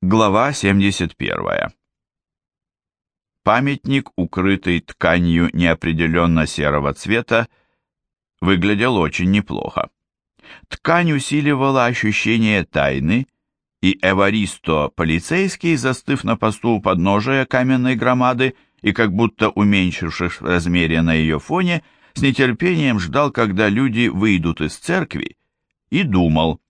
Глава 71. Памятник, укрытый тканью неопределенно серого цвета, выглядел очень неплохо. Ткань усиливала ощущение тайны, и Эваристо, полицейский, застыв на посту у подножия каменной громады и как будто уменьшившись в размере на ее фоне, с нетерпением ждал, когда люди выйдут из церкви, и думал –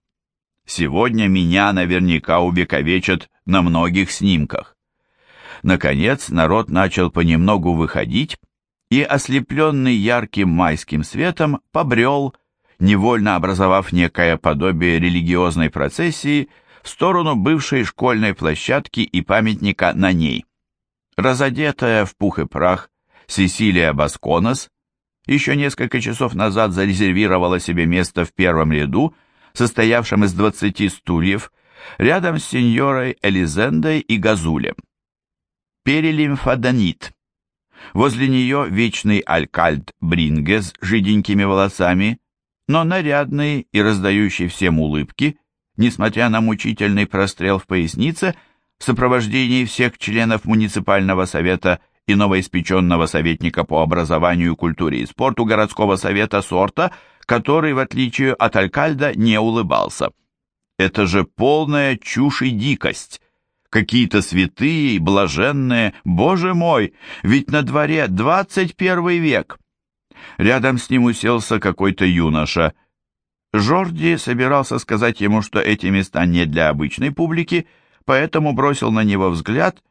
Сегодня меня наверняка увековечат на многих снимках. Наконец народ начал понемногу выходить, и, ослепленный ярким майским светом, побрел, невольно образовав некое подобие религиозной процессии в сторону бывшей школьной площадки и памятника на ней. Разодетая в пух и прах, Сесилия Басконос еще несколько часов назад зарезервировала себе место в первом ряду состоявшем из двадцати стульев, рядом с сеньорой Элизендой и Газулем. Перелимфадонит. Возле нее вечный алькальд Бринге с жиденькими волосами, но нарядный и раздающий всем улыбки, несмотря на мучительный прострел в пояснице, в сопровождении всех членов муниципального совета и новоиспеченного советника по образованию, культуре и спорту городского совета сорта – который, в отличие от Алькальда, не улыбался. Это же полная чушь и дикость. Какие-то святые и блаженные, боже мой, ведь на дворе 21 век. Рядом с ним уселся какой-то юноша. Жорди собирался сказать ему, что эти места не для обычной публики, поэтому бросил на него взгляд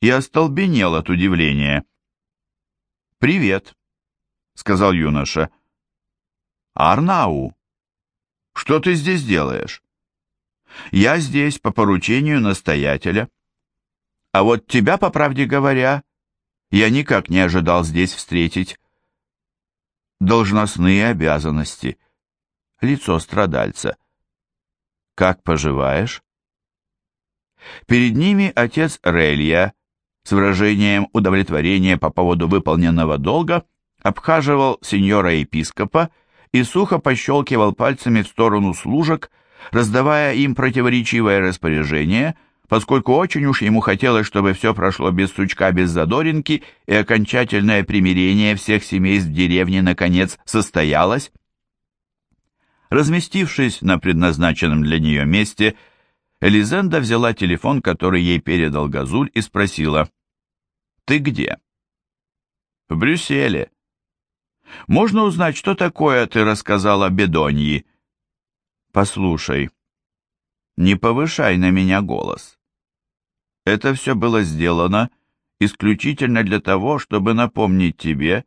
и остолбенел от удивления. «Привет», — сказал юноша. Арнау, что ты здесь делаешь? Я здесь по поручению настоятеля. А вот тебя, по правде говоря, я никак не ожидал здесь встретить. Должностные обязанности. Лицо страдальца. Как поживаешь? Перед ними отец Релья с выражением удовлетворения по поводу выполненного долга обхаживал сеньора-епископа и сухо пощелкивал пальцами в сторону служек, раздавая им противоречивое распоряжение, поскольку очень уж ему хотелось, чтобы все прошло без сучка, без задоринки, и окончательное примирение всех семейств деревни, наконец, состоялось. Разместившись на предназначенном для нее месте, Элизенда взяла телефон, который ей передал Газуль, и спросила, «Ты где?» «В Брюсселе», можно узнать, что такое ты рассказала Бедоньи? Послушай, не повышай на меня голос. Это все было сделано исключительно для того, чтобы напомнить тебе,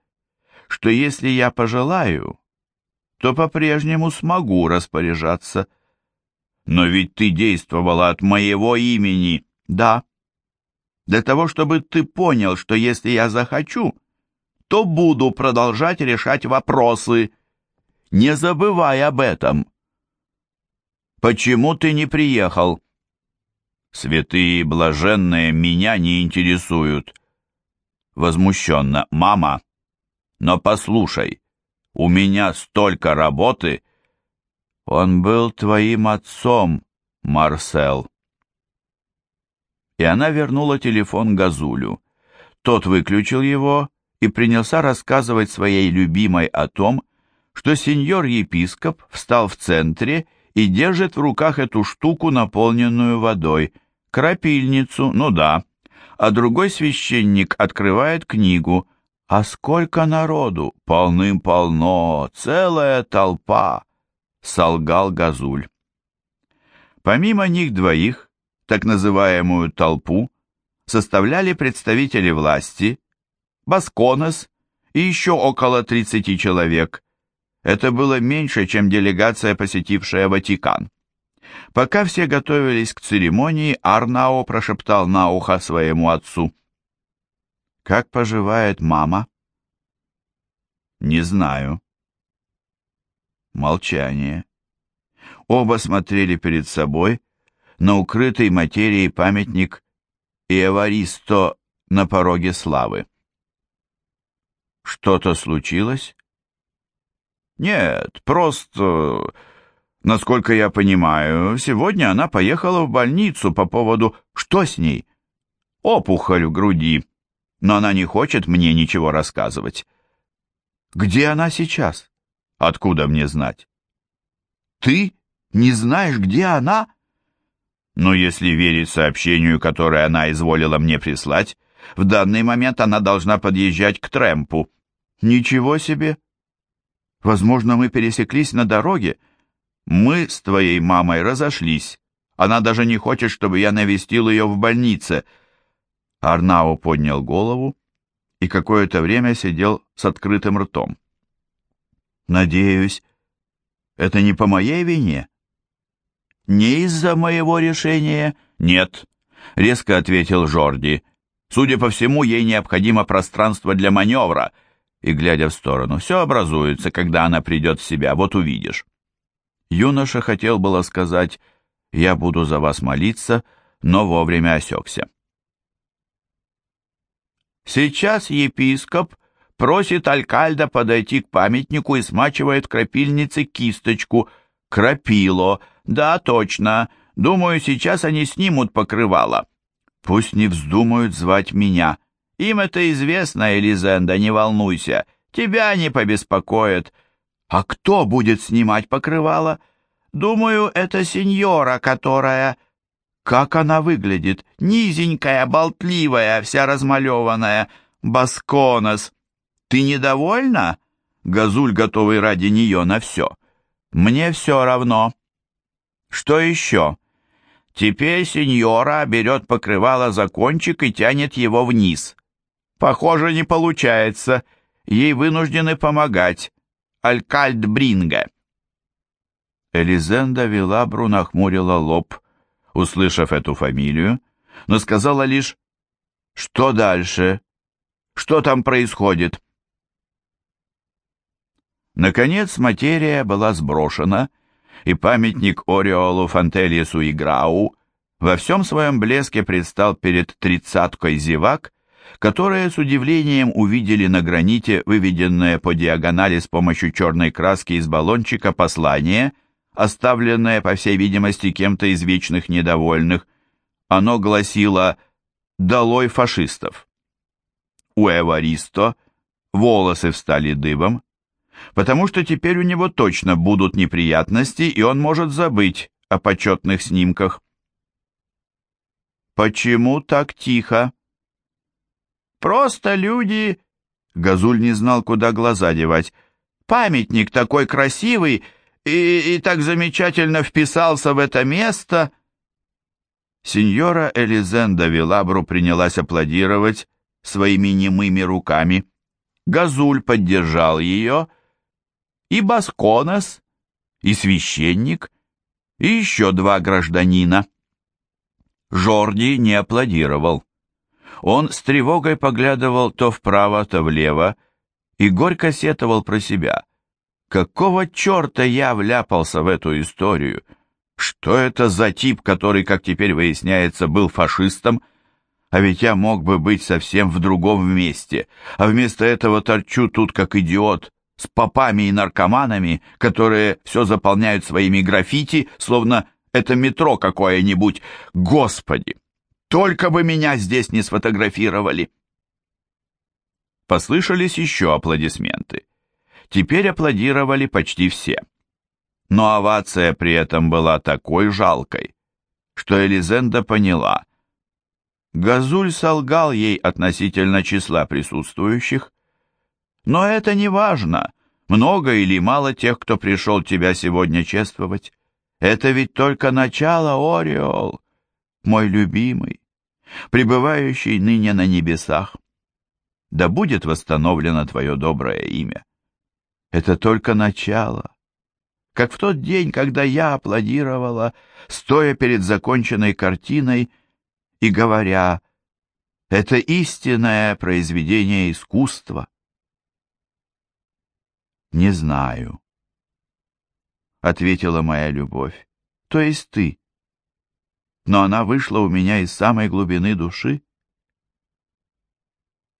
что если я пожелаю, то по-прежнему смогу распоряжаться. Но ведь ты действовала от моего имени, да. Для того, чтобы ты понял, что если я захочу, то буду продолжать решать вопросы. Не забывай об этом. Почему ты не приехал? Святые блаженные меня не интересуют. Возмущенно. Мама, но послушай, у меня столько работы. Он был твоим отцом, Марсел. И она вернула телефон Газулю. Тот выключил его и принялся рассказывать своей любимой о том, что сеньор-епископ встал в центре и держит в руках эту штуку, наполненную водой, крапильницу, ну да, а другой священник открывает книгу. А сколько народу! Полным-полно! Целая толпа! Солгал Газуль. Помимо них двоих, так называемую толпу, составляли представители власти, Басконес и еще около 30 человек. Это было меньше, чем делегация, посетившая Ватикан. Пока все готовились к церемонии, Арнао прошептал на ухо своему отцу. «Как поживает мама?» «Не знаю». Молчание. Оба смотрели перед собой на укрытый материей памятник Иеваристо на пороге славы. Что-то случилось? Нет, просто... Насколько я понимаю, сегодня она поехала в больницу по поводу... Что с ней? Опухоль в груди. Но она не хочет мне ничего рассказывать. Где она сейчас? Откуда мне знать? Ты не знаешь, где она? Но если верить сообщению, которое она изволила мне прислать, в данный момент она должна подъезжать к Трэмпу. Ничего себе! Возможно, мы пересеклись на дороге. Мы с твоей мамой разошлись. Она даже не хочет, чтобы я навестил ее в больнице. Арнау поднял голову и какое-то время сидел с открытым ртом. Надеюсь, это не по моей вине? Не из-за моего решения? Нет, резко ответил Жорди. Судя по всему, ей необходимо пространство для маневра. И, глядя в сторону, все образуется, когда она придет в себя, вот увидишь. Юноша хотел было сказать «Я буду за вас молиться», но вовремя осекся. Сейчас епископ просит Алькальда подойти к памятнику и смачивает крапильнице кисточку. Крапило. Да, точно. Думаю, сейчас они снимут покрывало. Пусть не вздумают звать меня. Им это известно, Элизенда, не волнуйся. Тебя не побеспокоят. А кто будет снимать покрывало? Думаю, это сеньора, которая... Как она выглядит? Низенькая, болтливая, вся размалеванная. Басконос. Ты недовольна? Газуль, готовый ради нее на все. Мне все равно. Что еще? Теперь сеньора берет покрывало за кончик и тянет его вниз. Похоже, не получается. Ей вынуждены помогать. Алькальд Бринга. Элизенда Вилабру нахмурила лоб, услышав эту фамилию, но сказала лишь «Что дальше? Что там происходит?» Наконец материя была сброшена, и памятник Ореолу Фантелиесу и Грау во всем своем блеске предстал перед тридцаткой зевак, которые с удивлением увидели на граните выведенное по диагонали с помощью черной краски из баллончика послание, оставленное, по всей видимости, кем-то из вечных недовольных. Оно гласило «Долой фашистов». У Эваристо волосы встали дыбом, потому что теперь у него точно будут неприятности, и он может забыть о почетных снимках. «Почему так тихо?» «Просто люди...» Газуль не знал, куда глаза девать. «Памятник такой красивый и, и так замечательно вписался в это место...» Сеньора Элизенда Вилабру принялась аплодировать своими немыми руками. Газуль поддержал ее Басконос, и священник, и еще два гражданина. Жорди не аплодировал. Он с тревогой поглядывал то вправо, то влево и горько сетовал про себя. Какого черта я вляпался в эту историю? Что это за тип, который, как теперь выясняется, был фашистом? А ведь я мог бы быть совсем в другом месте, а вместо этого торчу тут как идиот, с попами и наркоманами, которые все заполняют своими граффити, словно это метро какое-нибудь. Господи! Только бы меня здесь не сфотографировали!» Послышались еще аплодисменты. Теперь аплодировали почти все. Но овация при этом была такой жалкой, что Элизенда поняла. Газуль солгал ей относительно числа присутствующих, но это не важно, много или мало тех, кто пришел тебя сегодня чествовать. Это ведь только начало, Ореол, мой любимый, пребывающий ныне на небесах. Да будет восстановлено твое доброе имя. Это только начало. Как в тот день, когда я аплодировала, стоя перед законченной картиной и говоря, это истинное произведение искусства. «Не знаю», — ответила моя любовь, — «то есть ты. Но она вышла у меня из самой глубины души».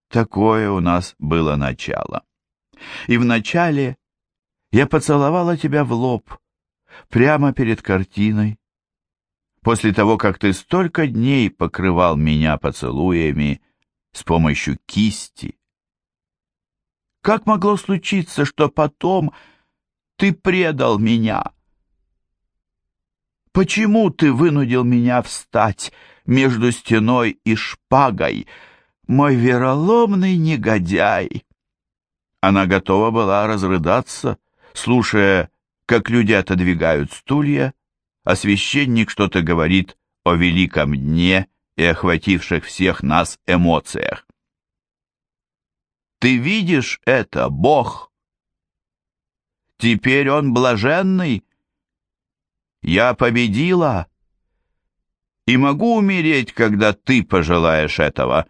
Такое у нас было начало. И вначале я поцеловала тебя в лоб, прямо перед картиной, после того, как ты столько дней покрывал меня поцелуями с помощью кисти. Как могло случиться, что потом ты предал меня? Почему ты вынудил меня встать между стеной и шпагой, мой вероломный негодяй?» Она готова была разрыдаться, слушая, как люди отодвигают стулья, а священник что-то говорит о великом дне и охвативших всех нас эмоциях. Ты видишь это, Бог? Теперь он блаженный. Я победила. И могу умереть, когда ты пожелаешь этого.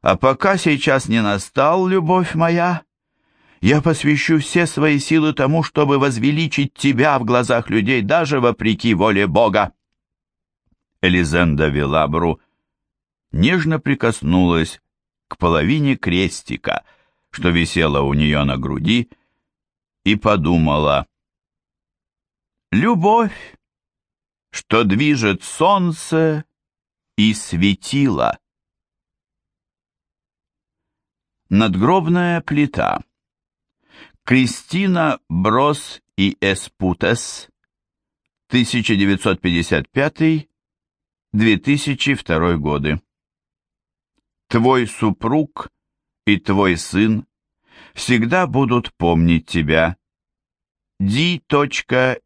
А пока сейчас не настал, любовь моя, я посвящу все свои силы тому, чтобы возвеличить тебя в глазах людей, даже вопреки воле Бога. Элизенда Вилабру нежно прикоснулась к половине крестика — что висело у нее на груди, и подумала, «Любовь, что движет солнце и светило». Надгробная плита. Кристина Брос и Эспутес, 1955-2002 годы. Твой супруг и твой сын всегда будут помнить тебя. D.I.P.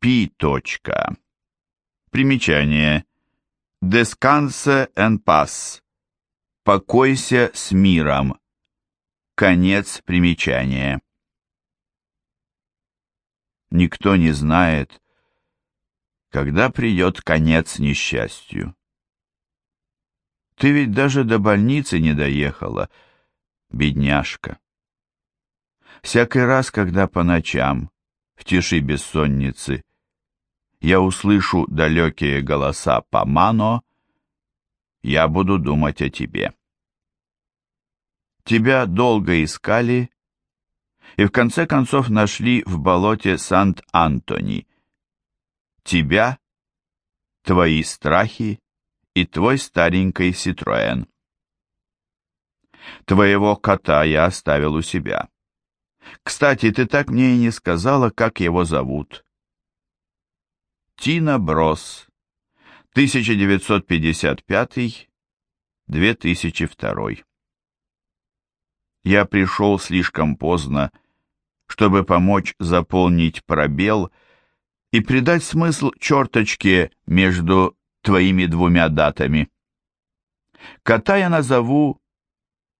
D.I.P. Примечание. Descanse en paz. Покойся с миром. Конец примечания. Никто не знает, когда придет конец несчастью. Ты ведь даже до больницы не доехала, бедняжка. Всякий раз, когда по ночам, в тиши бессонницы, я услышу далекие голоса по мано, я буду думать о тебе. Тебя долго искали и в конце концов нашли в болоте Сант-Антони, тебя, твои страхи и твой старенький Ситроэн. Твоего кота я оставил у себя. Кстати, ты так мне и не сказала, как его зовут. Тина Брос, 1955-2002. Я пришел слишком поздно, чтобы помочь заполнить пробел и придать смысл черточке между твоими двумя датами. Кота я назову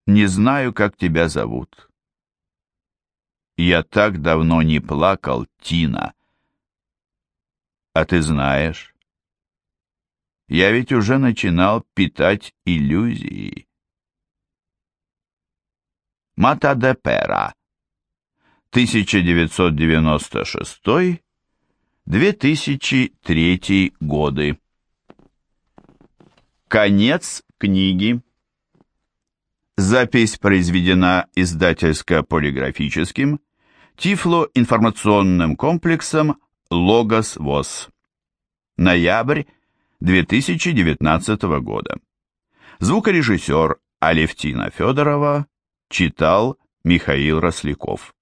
«Не знаю, как тебя зовут». Я так давно не плакал, Тина. А ты знаешь, я ведь уже начинал питать иллюзии. Мата де Пера, 1996 2003 годы. Конец книги. Запись произведена издательско-полиграфическим Тифло-информационным комплексом «Логос ВОЗ». Ноябрь 2019 года. Звукорежиссер Алевтина Федорова читал Михаил Росляков.